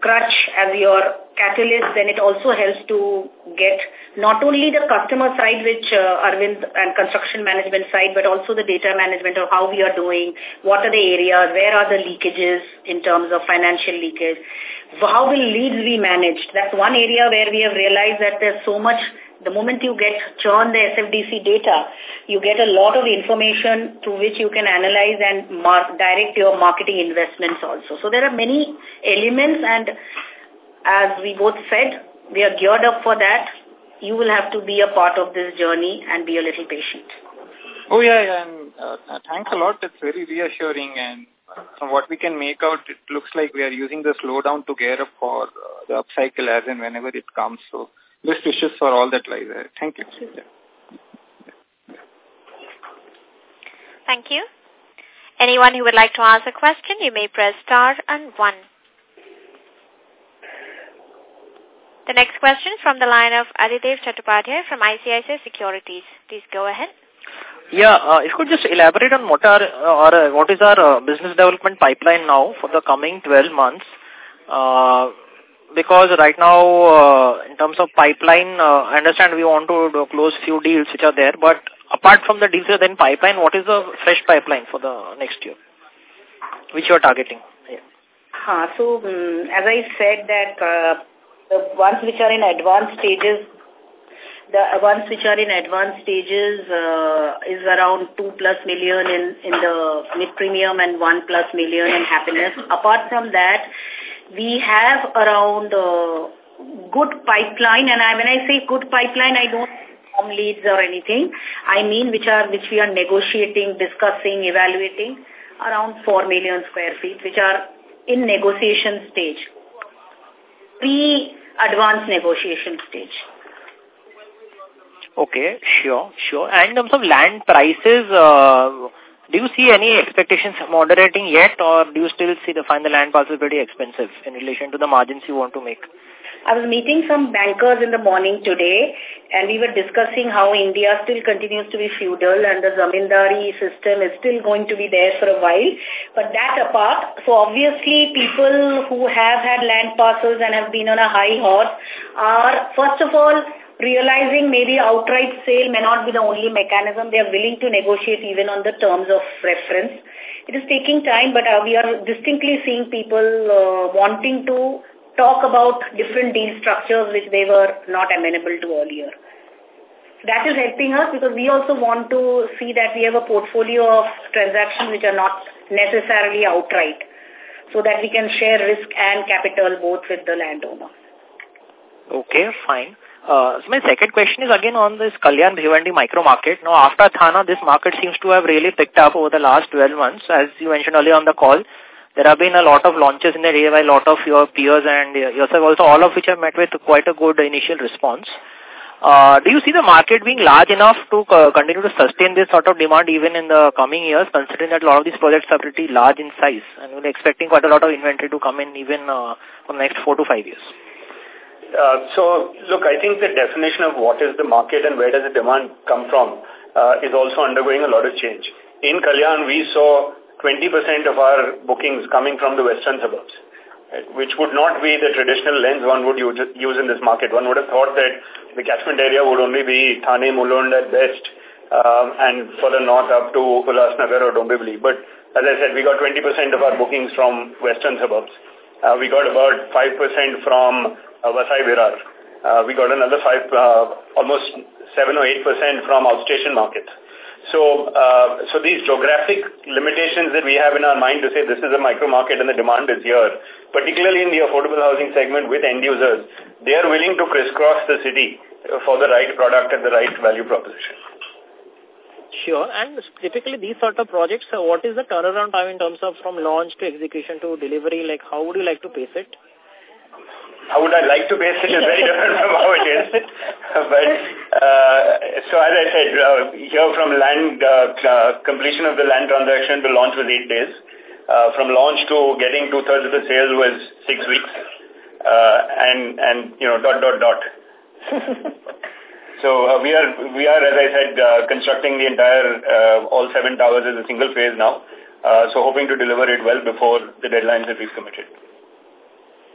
crutch, as your catalyst, then it also helps to get not only the customer side, which uh, Arvind and construction management side, but also the data management of how we are doing, what are the areas, where are the leakages in terms of financial leakage, how will leads be managed. That's one area where we have realized that there's so much the moment you get churn the SFDC data, you get a lot of information through which you can analyze and mark, direct your marketing investments also. So there are many elements and as we both said, we are geared up for that. You will have to be a part of this journey and be a little patient. Oh, yeah, yeah. And, uh, thanks a lot. It's very reassuring. And from what we can make out, it looks like we are using the slowdown to gear up for uh, the upcycle as and whenever it comes. So, best wishes for all that lies ahead. Thank you. Thank you. Anyone who would like to ask a question, you may press star and one. The next question from the line of Adhidev Chattopadhyay from ICICI Securities. Please go ahead. Yeah, uh, if you could just elaborate on what are uh, or uh, what is our uh, business development pipeline now for the coming 12 months. Uh, because right now, uh, in terms of pipeline, uh, I understand we want to close few deals which are there, but apart from the deals then pipeline, what is the fresh pipeline for the next year, which you are targeting? Yeah. Uh, so, um, as I said that uh, the ones which are in advanced stages, the ones which are in advanced stages uh, is around 2 plus million in, in the mid-premium and 1 plus million in Happinest. Apart from that, we have around uh, good pipeline, and I, when I say good pipeline, I don't form leads or anything. I mean which are which we are negotiating, discussing, evaluating around 4 million square feet, which are in negotiation stage pre-advanced negotiation stage. Okay, sure, sure. And in terms of land prices, uh, do you see any expectations moderating yet or do you still see the find the land parcel pretty expensive in relation to the margins you want to make? I was meeting some bankers in the morning today and we were discussing how India still continues to be feudal and the zamindari system is still going to be there for a while. But that apart, so obviously people who have had land parcels and have been on a high horse are, first of all, realizing maybe outright sale may not be the only mechanism. They are willing to negotiate even on the terms of reference. It is taking time, but uh, we are distinctly seeing people uh, wanting to talk about different deal structures which they were not amenable to earlier. That is helping us because we also want to see that we have a portfolio of transactions which are not necessarily outright so that we can share risk and capital both with the landowner. Okay, fine. Uh, so my second question is again on this Kalyan Bhiwandi micro market. Now after Thana, this market seems to have really picked up over the last 12 months. As you mentioned earlier on the call, there have been a lot of launches in the area by a lot of your peers and yourself also, all of which have met with quite a good initial response. Uh, do you see the market being large enough to uh, continue to sustain this sort of demand even in the coming years, considering that a lot of these projects are pretty large in size and we're expecting quite a lot of inventory to come in even uh, for the next four to five years? Uh, so, look, I think the definition of what is the market and where does the demand come from uh, is also undergoing a lot of change. In Kalyan, we saw 20% of our bookings coming from the western suburbs, right, which would not be the traditional lens one would use, in this market. One would have thought that the catchment area would only be Thane, Mulund at best, um, and further north up to Ulhasnagar or Dombivli. But as I said, we got 20% of our bookings from western suburbs. Uh, we got about 5% from uh, Vasai Virar. Uh, we got another 5, uh, almost 7 or 8% from outstation markets. So, uh, so these geographic limitations that we have in our mind to say this is a micro market and the demand is here, particularly in the affordable housing segment with end users, they are willing to crisscross the city for the right product and the right value proposition. Sure. And typically these sort of projects, uh, what is the turnaround time in terms of from launch to execution to delivery? Like how would you like to pace it? How would I like to base it is very different from how it is. but uh, so as I said, uh, here from land uh, completion of the land transaction to launch was eight days. Uh, from launch to getting two-thirds of the sales was six weeks. Uh, and, and, you know, dot, dot, dot. so uh, we are, we are, as I said, uh, constructing the entire, uh, all seven towers as a single phase now. Uh, so hoping to deliver it well before the deadlines that we've committed.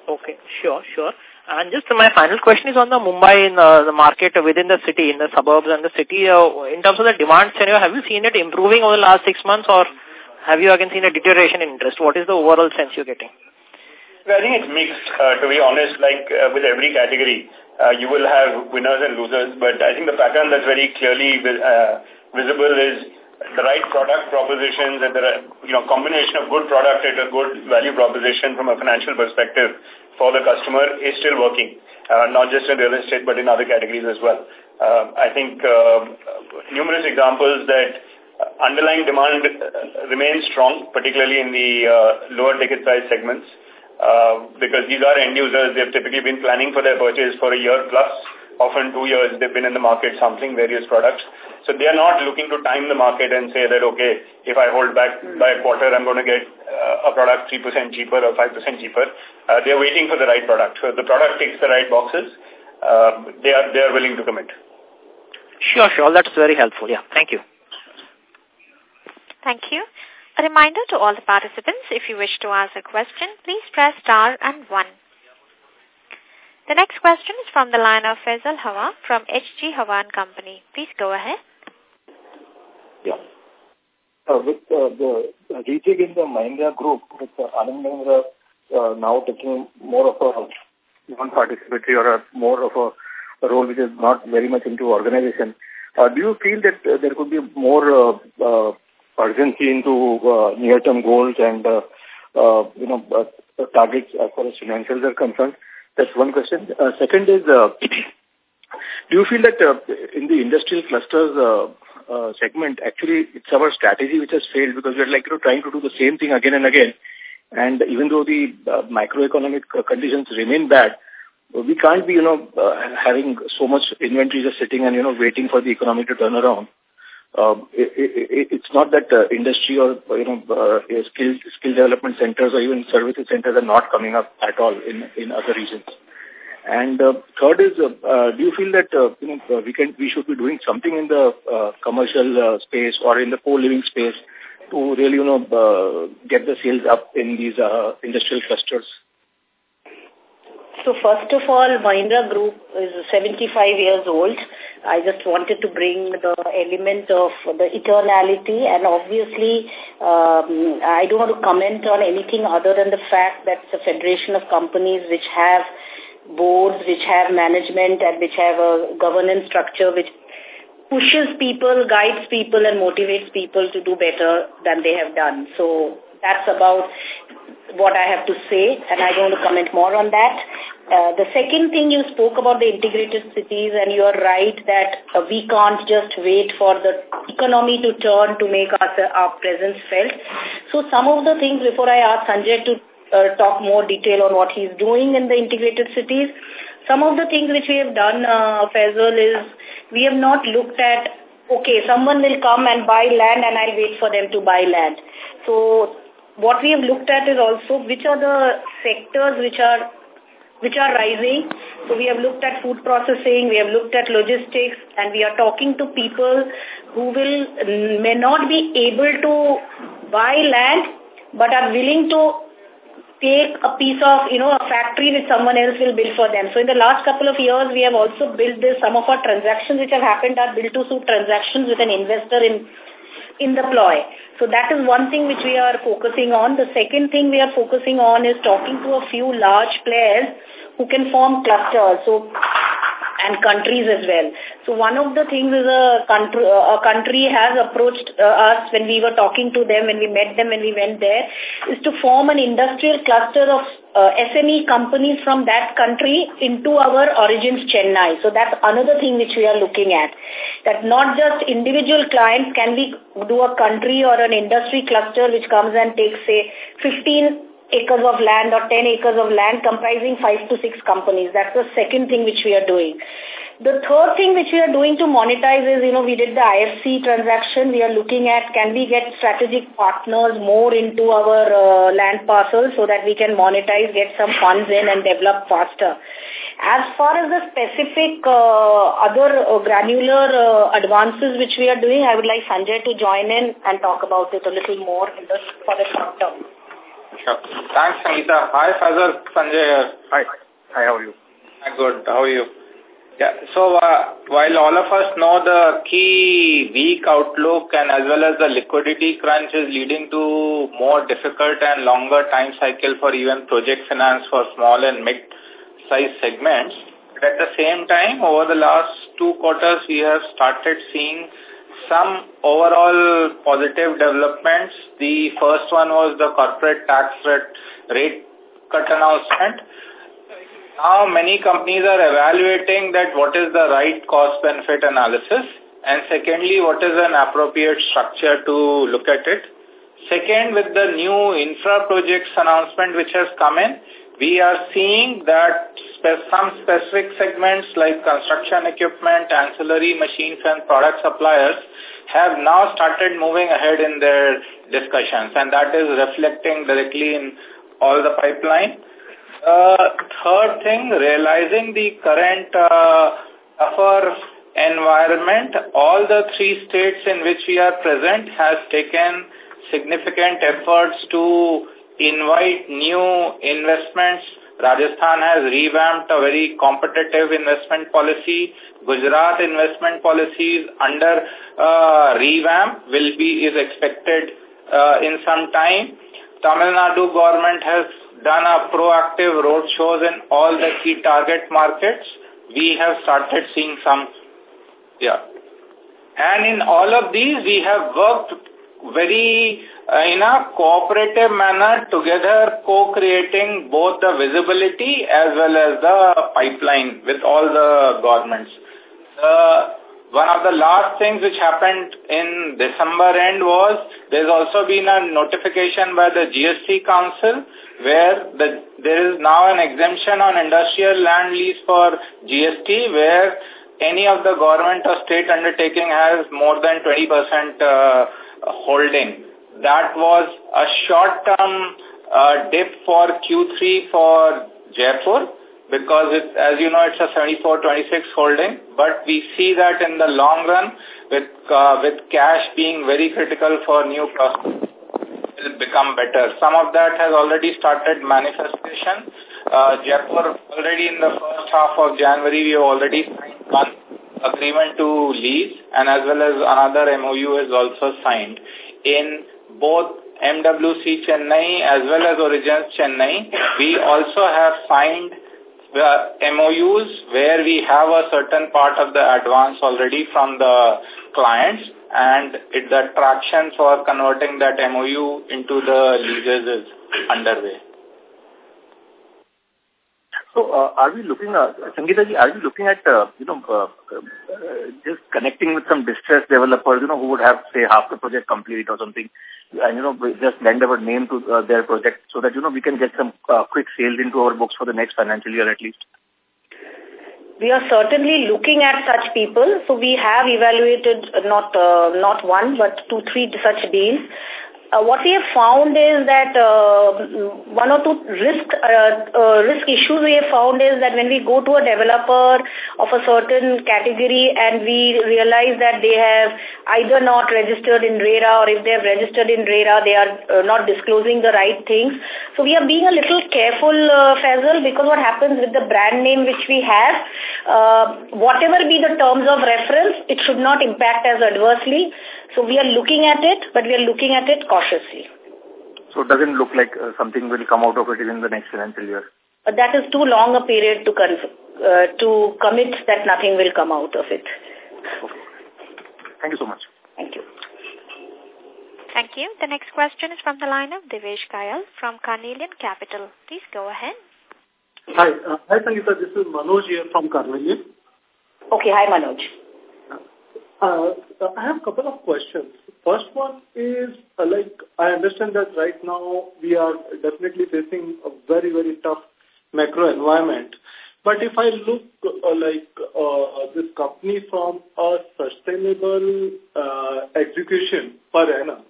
Okay, sure, sure. And just my final question is on the Mumbai in uh, the market within the city, in the suburbs and the city. Uh, in terms of the demand scenario, have you seen it improving over the last six months or have you again seen a deterioration in interest? What is the overall sense you're getting? Well, I think it's mixed, uh, to be honest, like uh, with every category. Uh, you will have winners and losers, but I think the pattern that's very clearly uh, visible is the right product propositions and the you know combination of good product at a good value proposition from a financial perspective for the customer is still working, uh, not just in real estate but in other categories as well. Uh, I think uh, numerous examples that underlying demand remains strong, particularly in the uh, lower ticket size segments, uh, because these are end users. They've typically been planning for their purchase for a year plus often two years they've been in the market sampling various products. So they are not looking to time the market and say that, okay, if I hold back by a quarter, I'm going to get uh, a product 3% cheaper or 5% cheaper. Uh, they're waiting for the right product. So if the product ticks the right boxes, uh, they are they are willing to commit. Sure, sure. That's very helpful. Yeah. Thank you. Thank you. A reminder to all the participants, if you wish to ask a question, please press star and one. The next question is from the line of Faisal Hawa from HG Hawa and Company. Please go ahead. Yeah. Uh, with uh, the rejig in the Mahindra group, with uh, Anand Mahindra uh, now taking more of a non-participatory or a more of a, role which is not very much into organization, uh, do you feel that uh, there could be more uh, uh, urgency into uh, near-term goals and uh, uh, you know uh, targets as far as financials are concerned? That's one question. Uh, second is, uh, do you feel that uh, in the industrial clusters uh, uh, segment, actually it's our strategy which has failed because we're like you know, trying to do the same thing again and again. And even though the uh, macroeconomic conditions remain bad, we can't be, you know, uh, having so much inventory just sitting and, you know, waiting for the economy to turn around. Um, it, it, it's not that uh, industry or you know uh, skill skill development centers or even services centers are not coming up at all in in other regions. And uh, third is, uh, uh, do you feel that uh, you know uh, we can we should be doing something in the uh, commercial uh, space or in the co-living space to really you know uh, get the sales up in these uh, industrial clusters? So first of all, Mahindra Group is 75 years old. I just wanted to bring the element of the eternality and obviously um, I don't want to comment on anything other than the fact that it's a federation of companies which have boards, which have management and which have a governance structure which pushes people, guides people and motivates people to do better than they have done. So that's about what I have to say and I don't want to comment more on that. Uh, the second thing you spoke about the integrated cities and you are right that uh, we can't just wait for the economy to turn to make our, our presence felt. So some of the things before I ask Sanjay to uh, talk more detail on what he's doing in the integrated cities, some of the things which we have done, uh, Faisal, is we have not looked at, okay, someone will come and buy land and I'll wait for them to buy land. So what we have looked at is also which are the sectors which are which are rising. So we have looked at food processing, we have looked at logistics, and we are talking to people who will may not be able to buy land, but are willing to take a piece of, you know, a factory which someone else will build for them. So in the last couple of years, we have also built this. Some of our transactions which have happened are built-to-suit transactions with an investor in in the ploy. So that is one thing which we are focusing on. The second thing we are focusing on is talking to a few large players who can form clusters. So and countries as well. So one of the things is a country, a country has approached uh, us when we were talking to them, when we met them, when we went there, is to form an industrial cluster of uh, SME companies from that country into our origins Chennai. So that's another thing which we are looking at. That not just individual clients can we do a country or an industry cluster which comes and takes say 15 acres of land or 10 acres of land comprising five to six companies. That's the second thing which we are doing. The third thing which we are doing to monetize is, you know, we did the IFC transaction. We are looking at can we get strategic partners more into our uh, land parcels so that we can monetize, get some funds in and develop faster. As far as the specific uh, other uh, granular uh, advances which we are doing, I would like Sanjay to join in and talk about it a little more in the, for the short term. Sure. Thanks, Sangeeta. Hi, Fazal. Sanjay Hi. Hi, how are you? Hi, good. How are you? Yeah, so uh, while all of us know the key weak outlook and as well as the liquidity crunch is leading to more difficult and longer time cycle for even project finance for small and mid-sized segments, but at the same time, over the last two quarters, we have started seeing some overall positive developments. The first one was the corporate tax rate, rate cut announcement. Now many companies are evaluating that what is the right cost benefit analysis and secondly what is an appropriate structure to look at it. Second with the new infra projects announcement which has come in, we are seeing that some specific segments like construction equipment, ancillary machines and product suppliers have now started moving ahead in their discussions and that is reflecting directly in all the pipeline. Uh, third thing, realizing the current uh, tougher environment, all the three states in which we are present has taken significant efforts to invite new investments. Rajasthan has revamped a very competitive investment policy. Gujarat investment policies under uh, revamp will be is expected uh, in some time. Tamil Nadu government has done a proactive road shows in all the key target markets. We have started seeing some, yeah. And in all of these, we have worked very uh, in a cooperative manner together co-creating both the visibility as well as the pipeline with all the governments. Uh, one of the last things which happened in December end was there's also been a notification by the GST Council where the, there is now an exemption on industrial land lease for GST where any of the government or state undertaking has more than 20% uh, holding. That was a short-term uh, dip for Q3 for Jaipur because it, as you know it's a 74-26 holding but we see that in the long run with uh, with cash being very critical for new prospects will become better. Some of that has already started manifestation. Uh, Jaipur, already in the first half of January, we have already signed one agreement to lease and as well as another MOU is also signed. In both MWC Chennai as well as Origins Chennai, we also have signed the MOUs where we have a certain part of the advance already from the clients and it, the traction for converting that MOU into the leases is underway. So, uh, are we looking, uh, Sangeeta ji, are we looking at, uh, you know, uh, uh, just connecting with some distressed developers, you know, who would have, say, half the project complete or something, and, you know, just lend our name to uh, their project so that, you know, we can get some uh, quick sales into our books for the next financial year at least? We are certainly looking at such people. So we have evaluated not uh, not one, but two, three such deals uh, what we have found is that uh, one or two risk uh, uh, risk issues we have found is that when we go to a developer of a certain category and we realize that they have either not registered in RERA or if they have registered in RERA, they are uh, not disclosing the right things. So we are being a little careful, uh, Faisal, because what happens with the brand name which we have, uh, whatever be the terms of reference, it should not impact us adversely. So we are looking at it, but we are looking at it cautiously. So it doesn't look like uh, something will come out of it in the next financial year? But that is too long a period to, uh, to commit that nothing will come out of it. Okay. Thank you so much. Thank you. Thank you. The next question is from the line of Devesh Kayal from Carnelian Capital. Please go ahead. Hi. Uh, hi, Sangeeta. This is Manoj here from Carnelian. Okay. Hi, Manoj. Uh, I have a couple of questions. First one is, uh, like, I understand that right now we are definitely facing a very, very tough macro environment. But if I look, uh, like, uh, this company from a sustainable uh, execution per annum,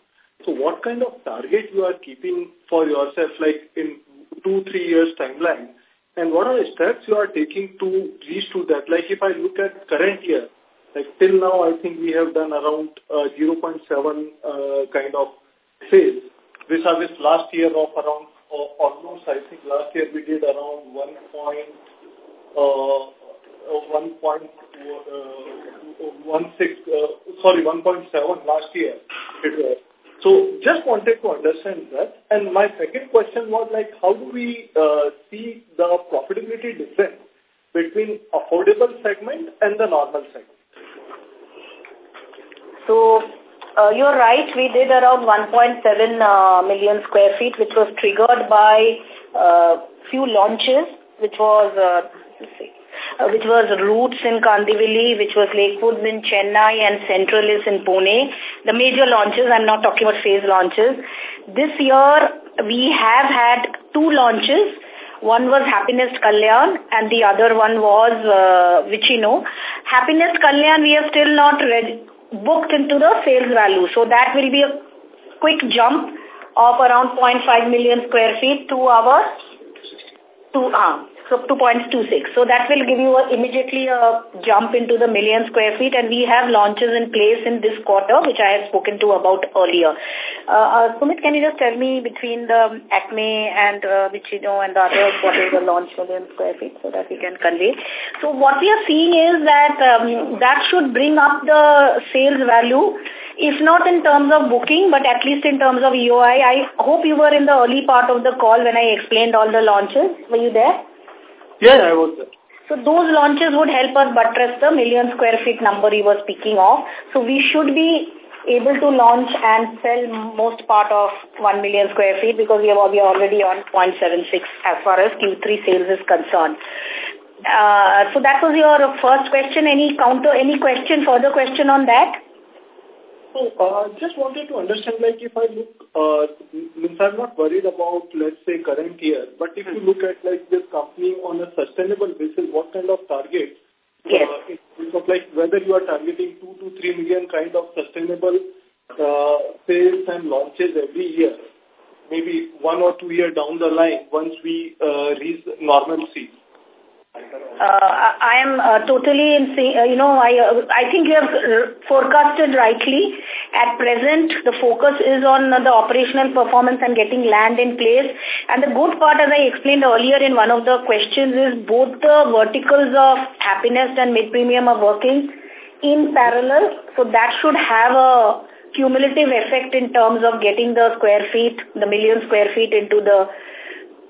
so what kind of target you are keeping for yourself, like, in two, three years timeline? And what are the steps you are taking to reach to that? Like, if I look at current year, like till now, I think we have done around uh, 0.7 uh, kind of sales. This is last year of around uh, almost, I think last year we did around 1. Point, uh, 1. Point, sorry, 1.7 last year. So just wanted to understand that. And my second question was like, how do we uh, see the profitability difference between affordable segment and the normal segment? So uh, you're right, we did around 1.7 uh, million square feet, which was triggered by uh, few launches, which was, uh, see, uh, which was Roots in Kandivali, which was Lakewoods in Chennai and Centralis in Pune. The major launches, I'm not talking about phase launches. This year, we have had two launches. One was Happinest Kalyan and the other one was uh, Vicino. Happinest Kalyan, we have still not read, booked into the sales value. So that will be a quick jump of around 0.5 million square feet to our to uh, so 2.26. So that will give you a, immediately a jump into the million square feet and we have launches in place in this quarter which I have spoken to about earlier. Uh, uh, Sumit, can you just tell me between the Acme and uh, Vicino and the others what is the launch million square feet so that we can convey. So what we are seeing is that um, that should bring up the sales value if not in terms of booking, but at least in terms of EOI. I hope you were in the early part of the call when I explained all the launches. Were you there? Yeah, I was there. So those launches would help us buttress the million square feet number you were speaking of. So we should be able to launch and sell most part of 1 million square feet because we are, we are already on 0.76 as far as Q3 sales is concerned. Uh, so that was your first question. Any counter, any question, further question on that? So, uh, just wanted to understand, like, if I look, uh, means I'm not worried about, let's say, current year, but if you look at, like, this company on a sustainable basis, what kind of target? Yes. Uh, of, like, whether you are targeting 2 to 3 million kind of sustainable uh, sales and launches every year, maybe one or two year down the line, once we uh, reach normalcy. Uh, I am uh, totally in, uh, you know, I, uh, I think you have forecasted rightly. At present, the focus is on the operational performance and getting land in place. And the good part, as I explained earlier in one of the questions, is both the verticals of Happinest and mid-premium are working in parallel. So that should have a cumulative effect in terms of getting the square feet, the million square feet into the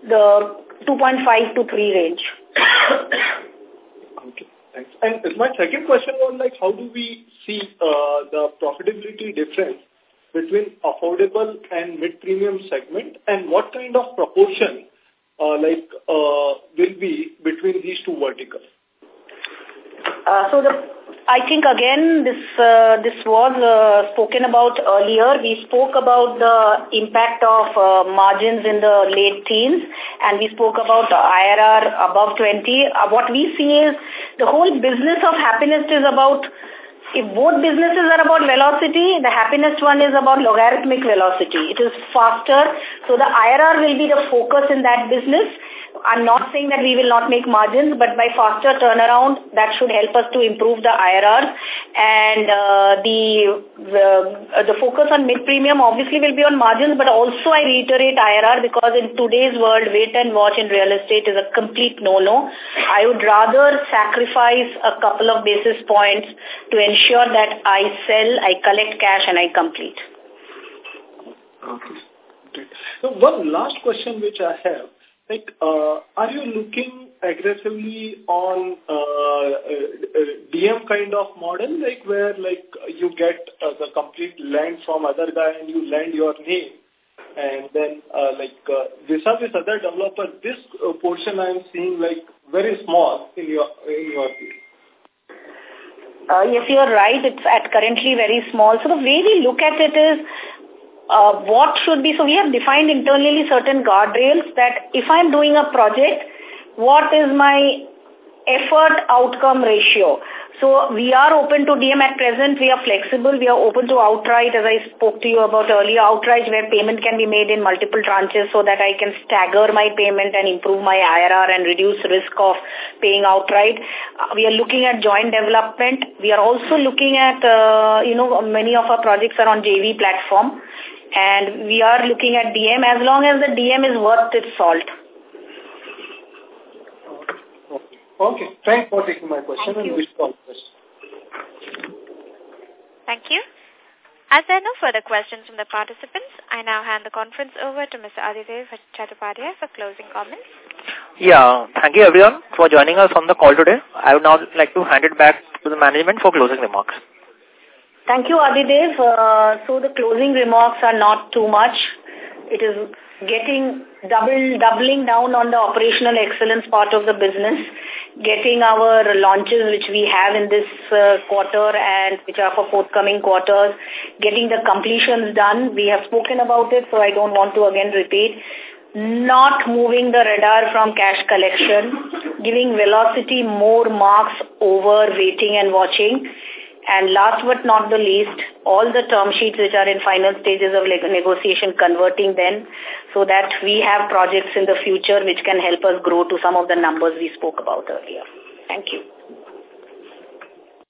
the 2.5 to 3 range. Okay, thanks. And my second question was like, how do we see uh, the profitability difference between affordable and mid-premium segment and what kind of proportion uh, like uh, will be between these two verticals? Uh, so the I think again this uh, this was uh, spoken about earlier. We spoke about the impact of uh, margins in the late teens and we spoke about IRR above 20. Uh, what we see is the whole business of Happinest is about if both businesses are about velocity, the Happinest one is about logarithmic velocity. It is faster. So the IRR will be the focus in that business I'm not saying that we will not make margins, but by faster turnaround, that should help us to improve the IRR. And uh, the, the, uh, the focus on mid-premium obviously will be on margins, but also I reiterate IRR because in today's world, wait and watch in real estate is a complete no-no. I would rather sacrifice a couple of basis points to ensure that I sell, I collect cash, and I complete. Okay. So one last question which I have like, uh, are you looking aggressively on uh, uh, DM kind of model, like where like you get the complete land from other guy and you land your name, and then like vis-a-vis other developer, this portion I am seeing like very small in your in your view. Uh, yes, you're right. It's at currently very small. So the way we look at it is uh, what should be, so we have defined internally certain guardrails that if I'm doing a project, what is my effort outcome ratio. So we are open to DM at present. We are flexible. We are open to outright, as I spoke to you about earlier, outright where payment can be made in multiple tranches so that I can stagger my payment and improve my IRR and reduce risk of paying outright. Uh, we are looking at joint development. We are also looking at, uh, you know, many of our projects are on JV platform and we are looking at DM as long as the DM is worth its salt. Okay. Thanks for taking my question Thank and you. wish you all the best. Thank you. As there are no further questions from the participants, I now hand the conference over to Mr. Adhidev Chattopadhyay for closing comments. Yeah, thank you everyone for joining us on the call today. I would now like to hand it back to the management for closing remarks. Thank you, Adhidev. Uh, so the closing remarks are not too much. It is getting double doubling down on the operational excellence part of the business, getting our launches which we have in this uh, quarter and which are for forthcoming quarters, getting the completions done. We have spoken about it, so I don't want to again repeat. Not moving the radar from cash collection, giving velocity more marks over waiting and watching, and last but not the least, all the term sheets which are in final stages of negotiation, converting them so that we have projects in the future which can help us grow to some of the numbers we spoke about earlier. Thank you.